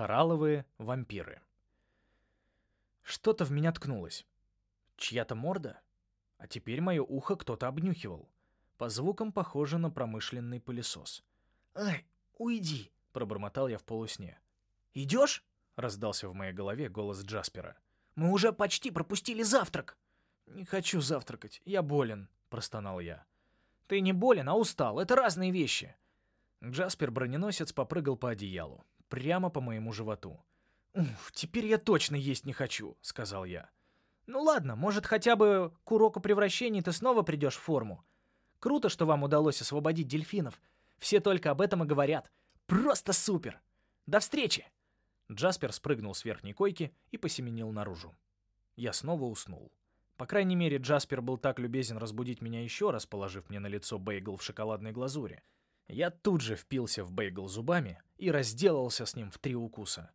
Коралловые вампиры. Что-то в меня ткнулось. Чья-то морда? А теперь мое ухо кто-то обнюхивал. По звукам похоже на промышленный пылесос. «Ай, уйди!» — пробормотал я в полусне. «Идешь?» — раздался в моей голове голос Джаспера. «Мы уже почти пропустили завтрак!» «Не хочу завтракать, я болен», — простонал я. «Ты не болен, а устал. Это разные вещи». Джаспер-броненосец попрыгал по одеялу, прямо по моему животу. «Уф, теперь я точно есть не хочу», — сказал я. «Ну ладно, может, хотя бы к уроку превращений ты снова придешь в форму. Круто, что вам удалось освободить дельфинов. Все только об этом и говорят. Просто супер! До встречи!» Джаспер спрыгнул с верхней койки и посеменил наружу. Я снова уснул. По крайней мере, Джаспер был так любезен разбудить меня еще раз, положив мне на лицо бейгл в шоколадной глазури. Я тут же впился в бейгл зубами и разделался с ним в три укуса.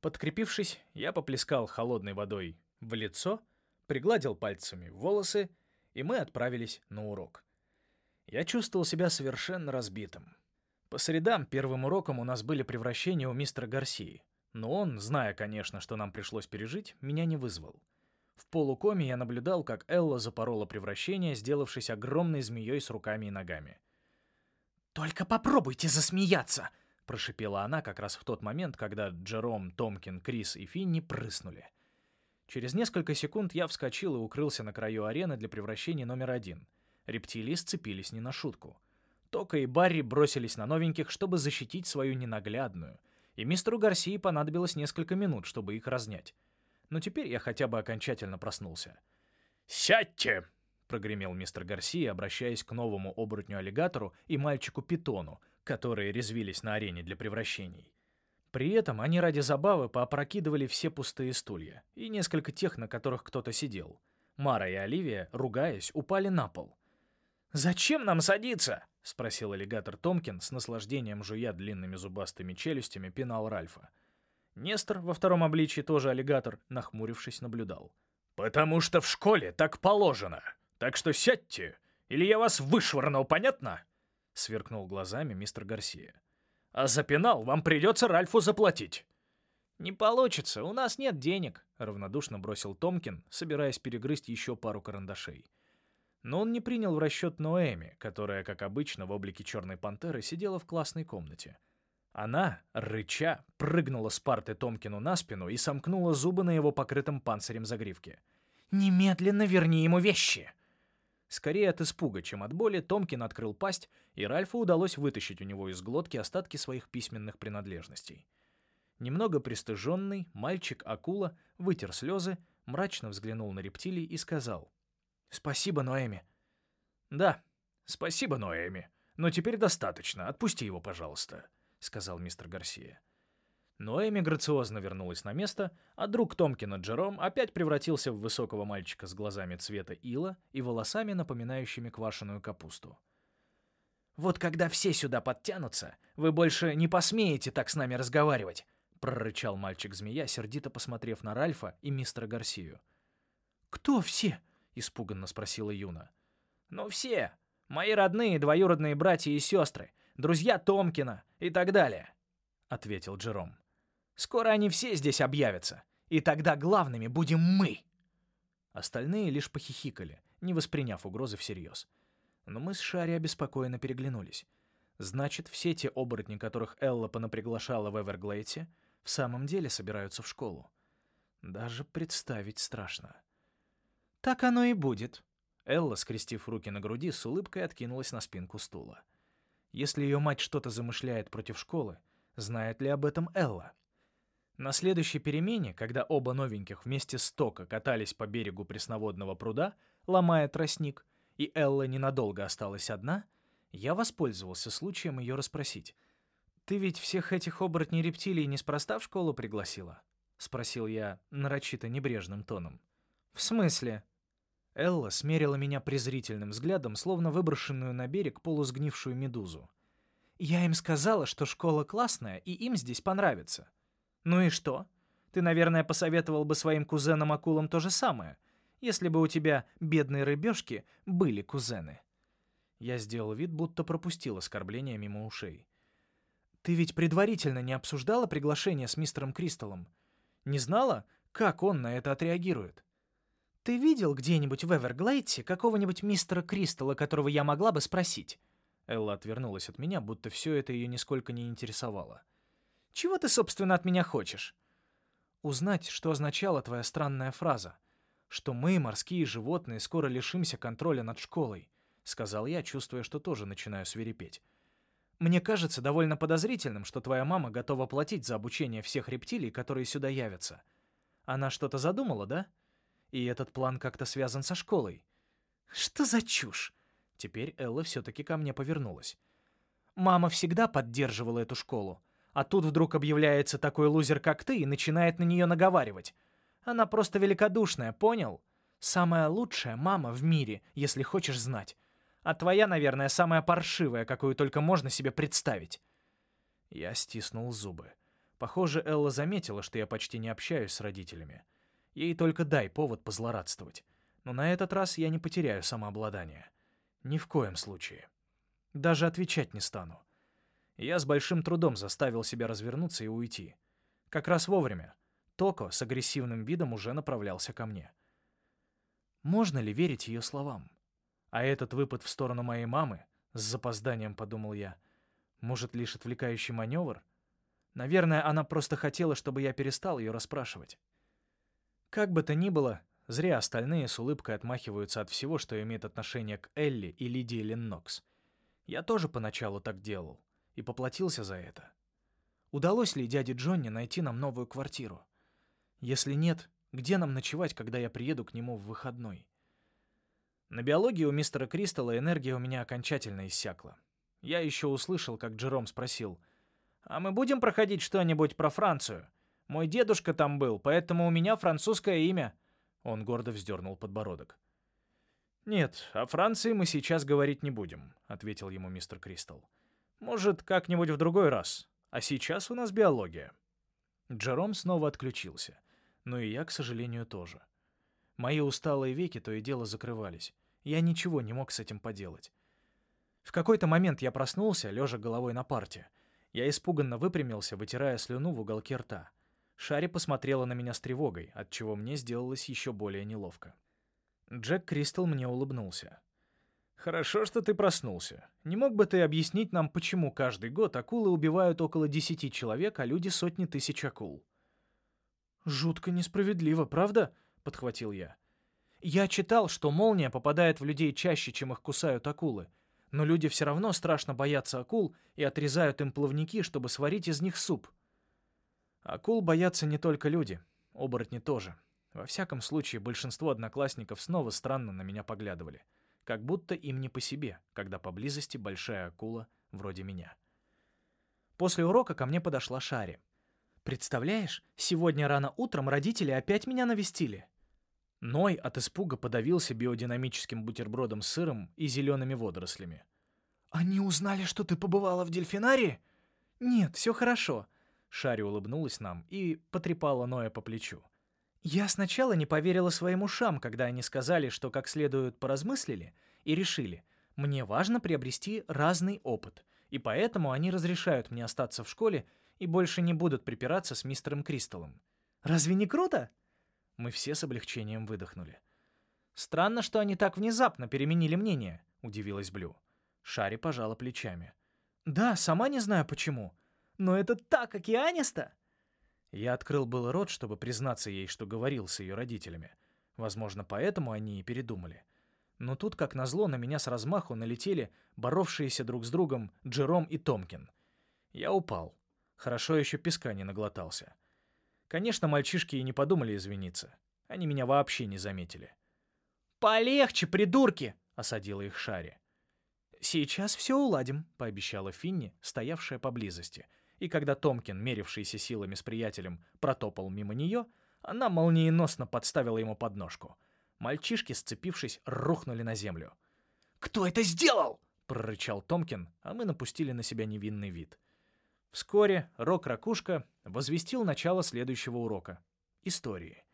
Подкрепившись, я поплескал холодной водой в лицо, пригладил пальцами волосы, и мы отправились на урок. Я чувствовал себя совершенно разбитым. По средам первым уроком у нас были превращения у мистера Гарсии, но он, зная, конечно, что нам пришлось пережить, меня не вызвал. В полукоме я наблюдал, как Элла запорола превращение, сделавшись огромной змеей с руками и ногами. «Только попробуйте засмеяться!» Прошипела она как раз в тот момент, когда Джером, Томкин, Крис и Финни прыснули. Через несколько секунд я вскочил и укрылся на краю арены для превращения номер один. Рептилии сцепились не на шутку. Тока и Барри бросились на новеньких, чтобы защитить свою ненаглядную, и мистеру Гарсии понадобилось несколько минут, чтобы их разнять. Но теперь я хотя бы окончательно проснулся. «Сядьте!» — прогремел мистер Гарсия, обращаясь к новому оборотню-аллигатору и мальчику-питону, которые резвились на арене для превращений. При этом они ради забавы поопрокидывали все пустые стулья и несколько тех, на которых кто-то сидел. Мара и Оливия, ругаясь, упали на пол. «Зачем нам садиться?» — спросил аллигатор Томкин, с наслаждением жуя длинными зубастыми челюстями пенал Ральфа. Нестор, во втором обличии тоже аллигатор, нахмурившись, наблюдал. «Потому что в школе так положено. Так что сядьте, или я вас вышвырну, понятно?» Сверкнул глазами мистер Гарсия. «А за пенал вам придется Ральфу заплатить». «Не получится, у нас нет денег», — равнодушно бросил Томкин, собираясь перегрызть еще пару карандашей. Но он не принял в расчет Ноэми, которая, как обычно, в облике черной пантеры сидела в классной комнате. Она, рыча, прыгнула с парты Томкину на спину и сомкнула зубы на его покрытом панцирем загривке. «Немедленно верни ему вещи!» Скорее от испуга, чем от боли, Томкин открыл пасть, и Ральфу удалось вытащить у него из глотки остатки своих письменных принадлежностей. Немного пристыженный, мальчик-акула вытер слезы, мрачно взглянул на рептилий и сказал «Спасибо, Ноэми». «Да, спасибо, Ноэми, но теперь достаточно, отпусти его, пожалуйста», — сказал мистер Гарсия. Ноэми грациозно вернулась на место, а друг Томкина Джером опять превратился в высокого мальчика с глазами цвета ила и волосами, напоминающими квашеную капусту. «Вот когда все сюда подтянутся, вы больше не посмеете так с нами разговаривать», — прорычал мальчик-змея, сердито посмотрев на Ральфа и мистера Гарсию. «Кто все?» — испуганно спросила Юна. «Ну все. Мои родные, двоюродные братья и сестры, друзья Томкина и так далее», — ответил Джером. Скоро они все здесь объявятся, и тогда главными будем мы!» Остальные лишь похихикали, не восприняв угрозы всерьез. Но мы с Шарри обеспокоенно переглянулись. Значит, все те оборотни, которых Элла понаприглашала в Эверглейте, в самом деле собираются в школу. Даже представить страшно. «Так оно и будет», Элла, скрестив руки на груди, с улыбкой откинулась на спинку стула. Если ее мать что-то замышляет против школы, знает ли об этом Элла? На следующей перемене, когда оба новеньких вместе с Тока катались по берегу пресноводного пруда, ломая тростник, и Элла ненадолго осталась одна, я воспользовался случаем ее расспросить. «Ты ведь всех этих оборотней рептилий неспроста в школу пригласила?» — спросил я нарочито небрежным тоном. «В смысле?» Элла смерила меня презрительным взглядом, словно выброшенную на берег полусгнившую медузу. «Я им сказала, что школа классная, и им здесь понравится. Ну и что? Ты, наверное, посоветовал бы своим кузенам-акулам то же самое, если бы у тебя, бедные рыбешки, были кузены. Я сделал вид, будто пропустил оскорбление мимо ушей. Ты ведь предварительно не обсуждала приглашение с мистером Кристаллом? Не знала, как он на это отреагирует? Ты видел где-нибудь в Эверглейте какого-нибудь мистера Кристалла, которого я могла бы спросить? Элла отвернулась от меня, будто все это ее нисколько не интересовало. Чего ты, собственно, от меня хочешь? Узнать, что означала твоя странная фраза. Что мы, морские животные, скоро лишимся контроля над школой, сказал я, чувствуя, что тоже начинаю свирепеть. Мне кажется довольно подозрительным, что твоя мама готова платить за обучение всех рептилий, которые сюда явятся. Она что-то задумала, да? И этот план как-то связан со школой. Что за чушь? Теперь Элла все-таки ко мне повернулась. Мама всегда поддерживала эту школу. А тут вдруг объявляется такой лузер, как ты, и начинает на нее наговаривать. Она просто великодушная, понял? Самая лучшая мама в мире, если хочешь знать. А твоя, наверное, самая паршивая, какую только можно себе представить. Я стиснул зубы. Похоже, Элла заметила, что я почти не общаюсь с родителями. Ей только дай повод позлорадствовать. Но на этот раз я не потеряю самообладание. Ни в коем случае. Даже отвечать не стану. Я с большим трудом заставил себя развернуться и уйти. Как раз вовремя. Токо с агрессивным видом уже направлялся ко мне. Можно ли верить ее словам? А этот выпад в сторону моей мамы, с запозданием подумал я, может, лишь отвлекающий маневр? Наверное, она просто хотела, чтобы я перестал ее расспрашивать. Как бы то ни было, зря остальные с улыбкой отмахиваются от всего, что имеет отношение к Элли и Лидии Леннокс. Я тоже поначалу так делал и поплатился за это. Удалось ли дяде Джонни найти нам новую квартиру? Если нет, где нам ночевать, когда я приеду к нему в выходной? На биологии у мистера Кристалла энергия у меня окончательно иссякла. Я еще услышал, как Джером спросил, «А мы будем проходить что-нибудь про Францию? Мой дедушка там был, поэтому у меня французское имя». Он гордо вздернул подбородок. «Нет, о Франции мы сейчас говорить не будем», — ответил ему мистер Кристалл. «Может, как-нибудь в другой раз. А сейчас у нас биология». Джером снова отключился. Но и я, к сожалению, тоже. Мои усталые веки то и дело закрывались. Я ничего не мог с этим поделать. В какой-то момент я проснулся, лежа головой на парте. Я испуганно выпрямился, вытирая слюну в уголке рта. Шари посмотрела на меня с тревогой, от чего мне сделалось еще более неловко. Джек Кристал мне улыбнулся. «Хорошо, что ты проснулся. Не мог бы ты объяснить нам, почему каждый год акулы убивают около десяти человек, а люди сотни тысяч акул?» «Жутко несправедливо, правда?» — подхватил я. «Я читал, что молния попадает в людей чаще, чем их кусают акулы. Но люди все равно страшно боятся акул и отрезают им плавники, чтобы сварить из них суп. Акул боятся не только люди, оборотни тоже. Во всяком случае, большинство одноклассников снова странно на меня поглядывали. Как будто им не по себе, когда поблизости большая акула вроде меня. После урока ко мне подошла Шари. «Представляешь, сегодня рано утром родители опять меня навестили». Ной от испуга подавился биодинамическим бутербродом с сыром и зелеными водорослями. «Они узнали, что ты побывала в дельфинарии?» «Нет, все хорошо. Шари улыбнулась нам и потрепала Ноя по плечу. Я сначала не поверила своим ушам, когда они сказали, что как следует поразмыслили и решили, мне важно приобрести разный опыт, и поэтому они разрешают мне остаться в школе и больше не будут припираться с мистером Кристаллом. Разве не круто? Мы все с облегчением выдохнули. Странно, что они так внезапно переменили мнение, удивилась Блю. Шари пожала плечами. Да, сама не знаю почему. Но это так океанисто!» Я открыл был рот, чтобы признаться ей, что говорил с ее родителями. Возможно, поэтому они и передумали. Но тут, как назло, на меня с размаху налетели боровшиеся друг с другом Джером и Томкин. Я упал. Хорошо еще песка не наглотался. Конечно, мальчишки и не подумали извиниться. Они меня вообще не заметили. «Полегче, придурки!» — осадила их Шари. «Сейчас все уладим», — пообещала Финни, стоявшая поблизости — и когда Томкин, мерившийся силами с приятелем, протопал мимо нее, она молниеносно подставила ему подножку. Мальчишки, сцепившись, рухнули на землю. «Кто это сделал?» — прорычал Томкин, а мы напустили на себя невинный вид. Вскоре Рок-Ракушка возвестил начало следующего урока — истории.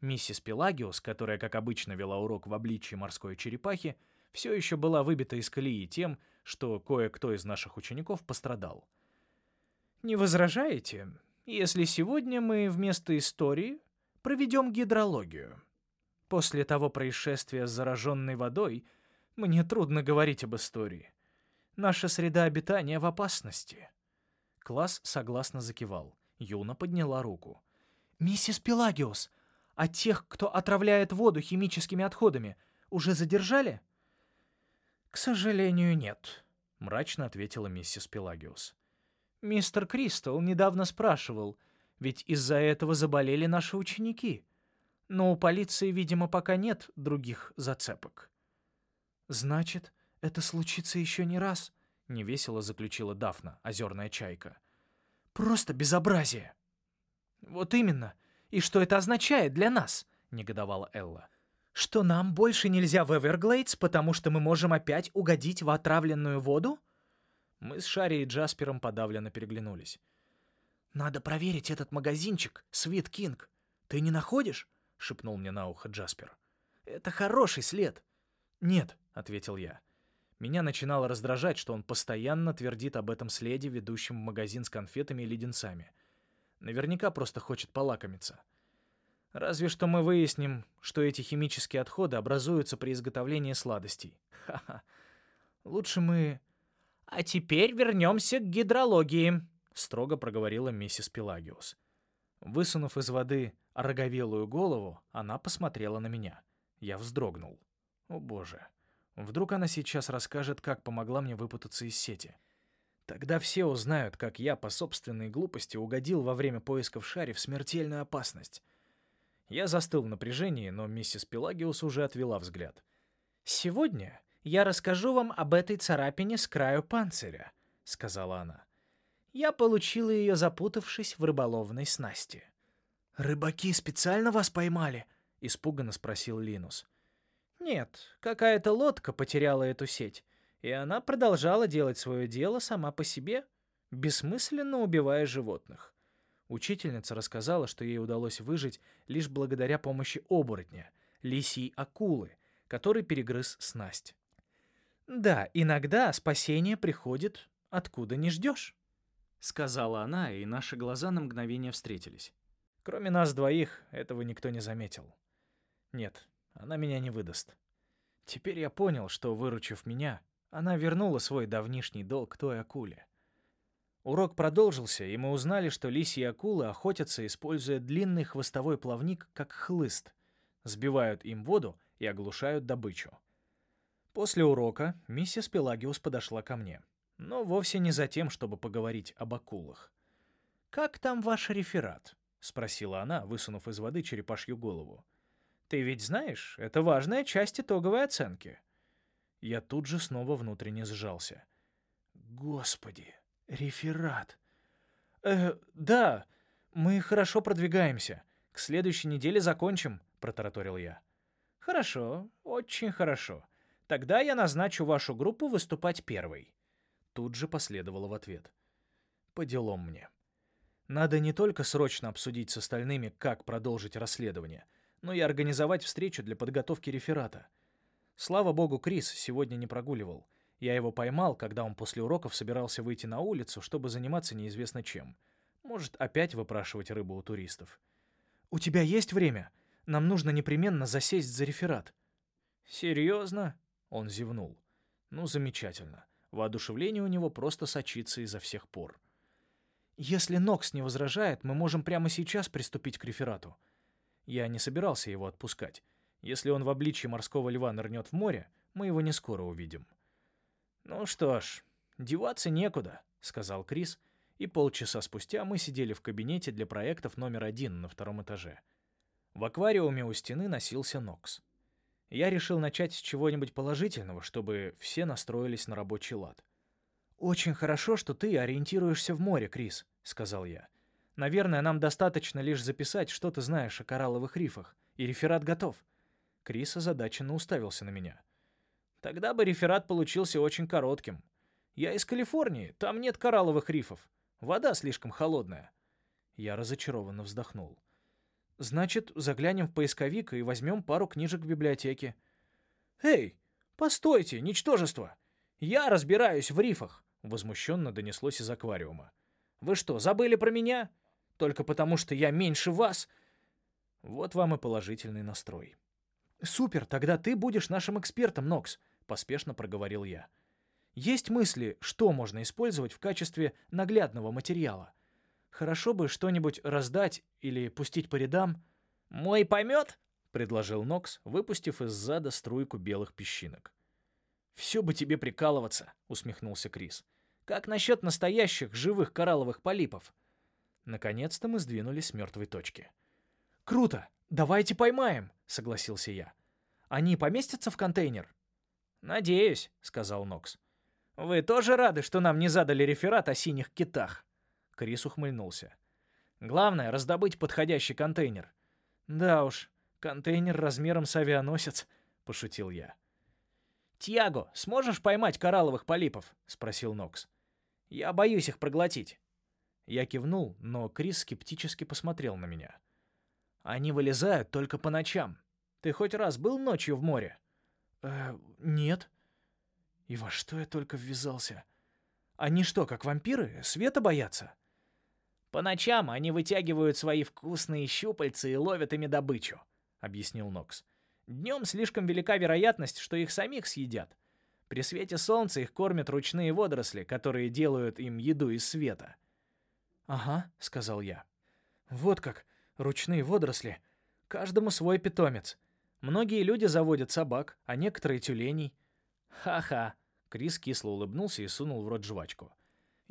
Миссис Пелагиус, которая, как обычно, вела урок в обличье морской черепахи, все еще была выбита из колеи тем, что кое-кто из наших учеников пострадал — Не возражаете, если сегодня мы вместо истории проведем гидрологию? После того происшествия с зараженной водой мне трудно говорить об истории. Наша среда обитания в опасности. Класс согласно закивал. Юна подняла руку. «Миссис Пелагиус, а тех, кто отравляет воду химическими отходами, уже задержали?» «К сожалению, нет», — мрачно ответила миссис Пелагиус. «Мистер Кристал недавно спрашивал, ведь из-за этого заболели наши ученики. Но у полиции, видимо, пока нет других зацепок». «Значит, это случится еще не раз?» — невесело заключила Дафна, озерная чайка. «Просто безобразие!» «Вот именно. И что это означает для нас?» — негодовала Элла. «Что нам больше нельзя в Эверглейдс, потому что мы можем опять угодить в отравленную воду?» Мы с Шарри и Джаспером подавленно переглянулись. «Надо проверить этот магазинчик, Свит Кинг. Ты не находишь?» — шепнул мне на ухо Джаспер. «Это хороший след». «Нет», — ответил я. Меня начинало раздражать, что он постоянно твердит об этом следе, ведущем в магазин с конфетами и леденцами. Наверняка просто хочет полакомиться. Разве что мы выясним, что эти химические отходы образуются при изготовлении сладостей. Ха-ха. Лучше мы... «А теперь вернемся к гидрологии», — строго проговорила миссис Пелагиус. Высунув из воды роговелую голову, она посмотрела на меня. Я вздрогнул. О боже. Вдруг она сейчас расскажет, как помогла мне выпутаться из сети. Тогда все узнают, как я по собственной глупости угодил во время поисков Шари в смертельную опасность. Я застыл в напряжении, но миссис Пелагиус уже отвела взгляд. «Сегодня я расскажу вам об этой царапине с краю панциря», — сказала она. «Я получила ее, запутавшись в рыболовной снасти». «Рыбаки специально вас поймали?» — испуганно спросил Линус. Нет, какая-то лодка потеряла эту сеть, и она продолжала делать свое дело сама по себе, бессмысленно убивая животных. Учительница рассказала, что ей удалось выжить лишь благодаря помощи оборотня, лисьей акулы, который перегрыз снасть. «Да, иногда спасение приходит, откуда не ждешь», — сказала она, и наши глаза на мгновение встретились. Кроме нас двоих, этого никто не заметил. Нет, она меня не выдаст. Теперь я понял, что, выручив меня, она вернула свой давнишний долг той акуле. Урок продолжился, и мы узнали, что лисьи акулы охотятся, используя длинный хвостовой плавник как хлыст, сбивают им воду и оглушают добычу. После урока миссис Пелагиус подошла ко мне, но вовсе не за тем, чтобы поговорить об акулах. «Как там ваш реферат?» — спросила она, высунув из воды черепашью голову. Ты ведь знаешь, это важная часть итоговой оценки. Я тут же снова внутренне сжался. Господи, реферат. Э, да, мы хорошо продвигаемся. К следующей неделе закончим, протараторил я. Хорошо, очень хорошо. Тогда я назначу вашу группу выступать первой. Тут же последовало в ответ. По делам мне. Надо не только срочно обсудить с остальными, как продолжить расследование — но и организовать встречу для подготовки реферата. Слава богу, Крис сегодня не прогуливал. Я его поймал, когда он после уроков собирался выйти на улицу, чтобы заниматься неизвестно чем. Может, опять выпрашивать рыбу у туристов. «У тебя есть время? Нам нужно непременно засесть за реферат». «Серьезно?» — он зевнул. «Ну, замечательно. Воодушевление у него просто сочится изо всех пор». «Если Нокс не возражает, мы можем прямо сейчас приступить к реферату. Я не собирался его отпускать. Если он в обличье морского льва нырнет в море, мы его не скоро увидим. «Ну что ж, деваться некуда», — сказал Крис, и полчаса спустя мы сидели в кабинете для проектов номер один на втором этаже. В аквариуме у стены носился Нокс. Я решил начать с чего-нибудь положительного, чтобы все настроились на рабочий лад. «Очень хорошо, что ты ориентируешься в море, Крис», — сказал я. Наверное, нам достаточно лишь записать, что ты знаешь о коралловых рифах, и реферат готов». Крис озадаченно уставился на меня. «Тогда бы реферат получился очень коротким. Я из Калифорнии, там нет коралловых рифов. Вода слишком холодная». Я разочарованно вздохнул. «Значит, заглянем в поисковик и возьмем пару книжек в библиотеке». «Эй, постойте, ничтожество! Я разбираюсь в рифах!» — возмущенно донеслось из аквариума. Вы что, забыли про меня? Только потому, что я меньше вас? Вот вам и положительный настрой. Супер, тогда ты будешь нашим экспертом, Нокс, поспешно проговорил я. Есть мысли, что можно использовать в качестве наглядного материала? Хорошо бы что-нибудь раздать или пустить по рядам. Мой помет? предложил Нокс, выпустив из зада струйку белых песчинок. «Все бы тебе прикалываться», — усмехнулся Крис. «Как насчет настоящих живых коралловых полипов?» Наконец-то мы сдвинулись с мертвой точки. «Круто! Давайте поймаем!» — согласился я. «Они поместятся в контейнер?» «Надеюсь», — сказал Нокс. «Вы тоже рады, что нам не задали реферат о синих китах?» Крис ухмыльнулся. «Главное — раздобыть подходящий контейнер». «Да уж, контейнер размером с авианосец», — пошутил я. «Тьяго, сможешь поймать коралловых полипов?» — спросил Нокс. «Я боюсь их проглотить». Я кивнул, но Крис скептически посмотрел на меня. «Они вылезают только по ночам. Ты хоть раз был ночью в море?» «Э, нет». «И во что я только ввязался?» «Они что, как вампиры, света боятся?» «По ночам они вытягивают свои вкусные щупальца и ловят ими добычу», — объяснил Нокс. Днем слишком велика вероятность, что их самих съедят. При свете солнца их кормят ручные водоросли, которые делают им еду из света. «Ага», — сказал я. «Вот как, ручные водоросли. Каждому свой питомец. Многие люди заводят собак, а некоторые тюленей». «Ха-ха», — Крис кисло улыбнулся и сунул в рот жвачку.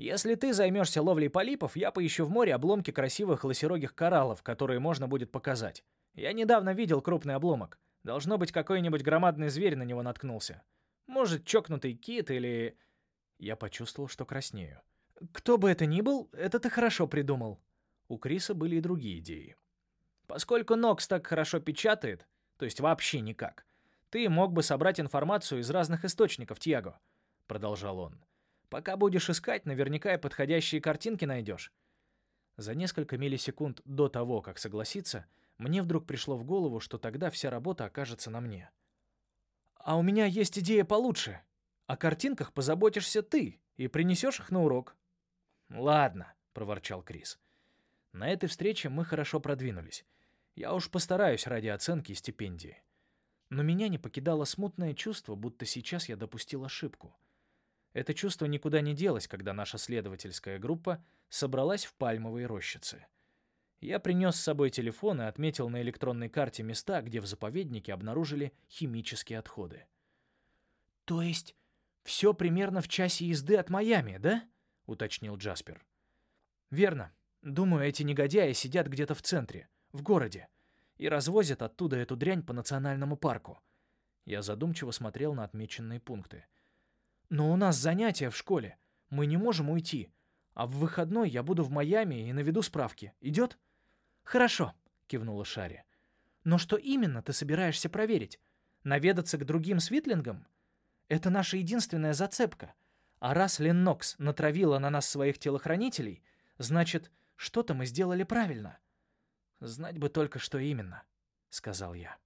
«Если ты займешься ловлей полипов, я поищу в море обломки красивых лосерогих кораллов, которые можно будет показать. Я недавно видел крупный обломок. Должно быть, какой-нибудь громадный зверь на него наткнулся. Может, чокнутый кит или... Я почувствовал, что краснею. Кто бы это ни был, это ты хорошо придумал. У Криса были и другие идеи. Поскольку Нокс так хорошо печатает, то есть вообще никак, ты мог бы собрать информацию из разных источников, Тьяго, продолжал он. Пока будешь искать, наверняка и подходящие картинки найдешь. За несколько миллисекунд до того, как согласиться, мне вдруг пришло в голову, что тогда вся работа окажется на мне. «А у меня есть идея получше. О картинках позаботишься ты и принесешь их на урок». «Ладно», — проворчал Крис. На этой встрече мы хорошо продвинулись. Я уж постараюсь ради оценки и стипендии. Но меня не покидало смутное чувство, будто сейчас я допустил ошибку. Это чувство никуда не делось, когда наша следовательская группа собралась в пальмовой рощице — я принес с собой телефон и отметил на электронной карте места, где в заповеднике обнаружили химические отходы. «То есть все примерно в часе езды от Майами, да?» — уточнил Джаспер. «Верно. Думаю, эти негодяи сидят где-то в центре, в городе, и развозят оттуда эту дрянь по национальному парку». Я задумчиво смотрел на отмеченные пункты. «Но у нас занятия в школе. Мы не можем уйти. А в выходной я буду в Майами и наведу справки. Идет?» «Хорошо», — кивнула Шари. «Но что именно ты собираешься проверить? Наведаться к другим свитлингам? Это наша единственная зацепка. А раз Леннокс натравила на нас своих телохранителей, значит, что-то мы сделали правильно». «Знать бы только, что именно», — сказал я.